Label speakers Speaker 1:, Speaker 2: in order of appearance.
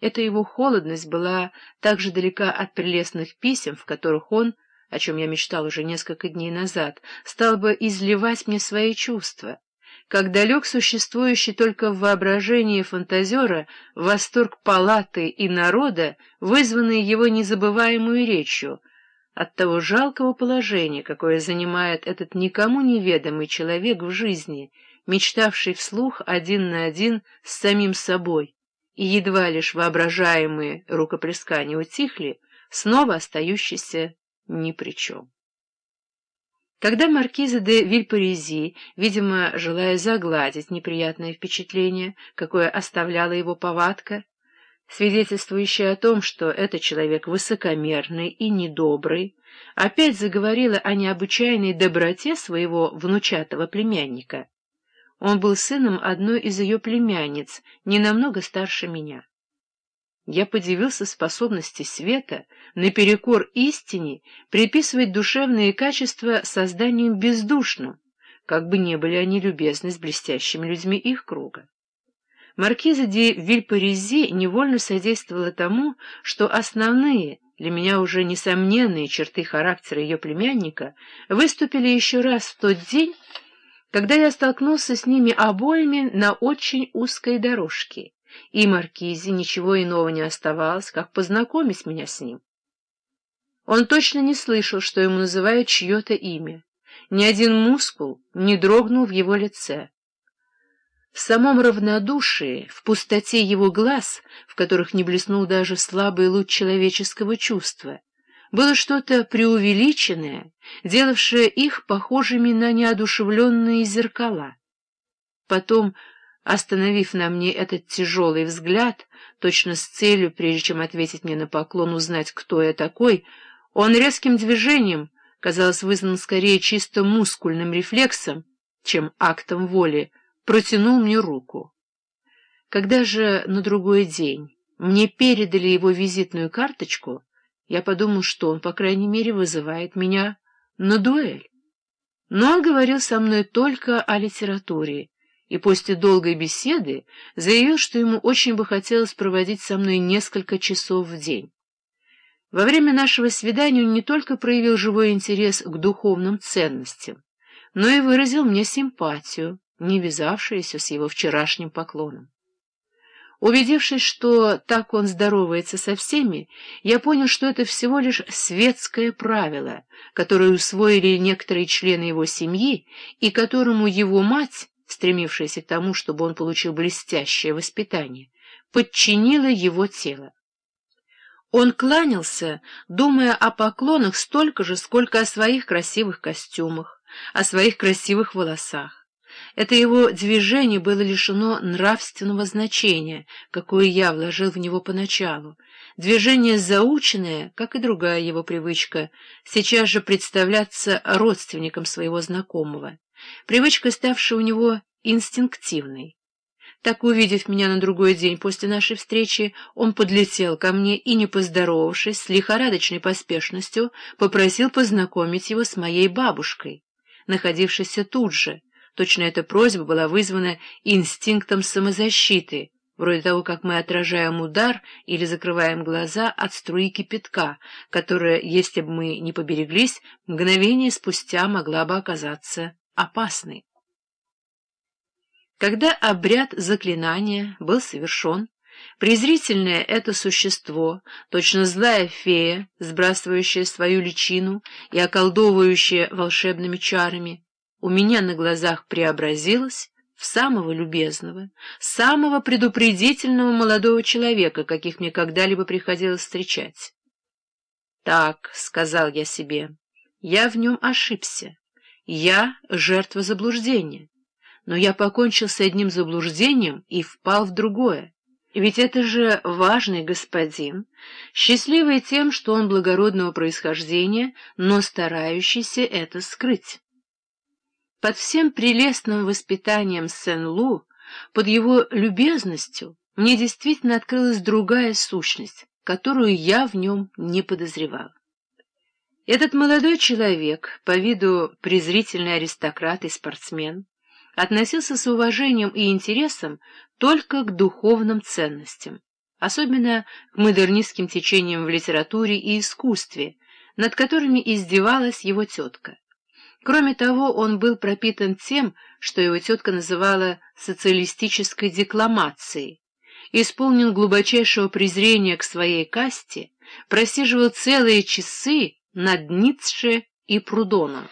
Speaker 1: Эта его холодность была так же далека от прелестных писем, в которых он, о чем я мечтал уже несколько дней назад, стал бы изливать мне свои чувства, как далек существующий только в воображении фантазера восторг палаты и народа, вызванный его незабываемую речью, от того жалкого положения, какое занимает этот никому неведомый человек в жизни, мечтавший вслух один на один с самим собой, и едва лишь воображаемые рукоплескания утихли, снова остающийся ни при чем. Когда маркиза де Вильпарези, видимо, желая загладить неприятное впечатление, какое оставляла его повадка, свидетельствующая о том, что этот человек высокомерный и недобрый, опять заговорила о необычайной доброте своего внучатого племянника, он был сыном одной из ее племянниц, не намного старше меня. Я подивился способности света, наперекор истине, приписывать душевные качества созданием бездушным, как бы не были они любезны с блестящими людьми их круга. Маркиза де Вильпарези невольно содействовала тому, что основные, для меня уже несомненные черты характера ее племянника выступили еще раз в тот день, когда я столкнулся с ними обоими на очень узкой дорожке, и Маркизе ничего иного не оставалось, как познакомить меня с ним. Он точно не слышал, что ему называют чье-то имя. Ни один мускул не дрогнул в его лице. В самом равнодушии, в пустоте его глаз, в которых не блеснул даже слабый луч человеческого чувства, было что-то преувеличенное, делавшее их похожими на неодушевленные зеркала. Потом, остановив на мне этот тяжелый взгляд, точно с целью, прежде чем ответить мне на поклон, узнать, кто я такой, он резким движением, казалось, вызван скорее чисто мускульным рефлексом, чем актом воли, протянул мне руку. Когда же на другой день мне передали его визитную карточку, я подумал, что он, по крайней мере, вызывает меня на дуэль. Но он говорил со мной только о литературе, и после долгой беседы заявил, что ему очень бы хотелось проводить со мной несколько часов в день. Во время нашего свидания он не только проявил живой интерес к духовным ценностям, но и выразил мне симпатию, не вязавшуюся с его вчерашним поклоном. Убедившись, что так он здоровается со всеми, я понял, что это всего лишь светское правило, которое усвоили некоторые члены его семьи и которому его мать, стремившаяся к тому, чтобы он получил блестящее воспитание, подчинила его тело. Он кланялся, думая о поклонах столько же, сколько о своих красивых костюмах, о своих красивых волосах. Это его движение было лишено нравственного значения, какое я вложил в него поначалу. Движение заученное, как и другая его привычка, сейчас же представляться родственником своего знакомого. Привычка, ставшая у него инстинктивной. Так, увидев меня на другой день после нашей встречи, он подлетел ко мне и, не поздоровавшись, с лихорадочной поспешностью попросил познакомить его с моей бабушкой, находившейся тут же, Точно эта просьба была вызвана инстинктом самозащиты, вроде того, как мы отражаем удар или закрываем глаза от струи кипятка, которая, если бы мы не побереглись, мгновение спустя могла бы оказаться опасной. Когда обряд заклинания был совершен, презрительное это существо, точно злая фея, сбрасывающая свою личину и околдовывающая волшебными чарами, у меня на глазах преобразилась в самого любезного, самого предупредительного молодого человека, каких мне когда-либо приходилось встречать. «Так», — сказал я себе, — «я в нем ошибся. Я — жертва заблуждения. Но я покончил с одним заблуждением и впал в другое. Ведь это же важный господин, счастливый тем, что он благородного происхождения, но старающийся это скрыть. Под всем прелестным воспитанием Сен-Лу, под его любезностью, мне действительно открылась другая сущность, которую я в нем не подозревал. Этот молодой человек, по виду презрительный аристократ и спортсмен, относился с уважением и интересом только к духовным ценностям. особенно к модернистским течениям в литературе и искусстве, над которыми издевалась его тетка. Кроме того, он был пропитан тем, что его тетка называла социалистической декламацией, исполнен глубочайшего презрения к своей касте, просиживал целые часы над Ницше и Прудоном.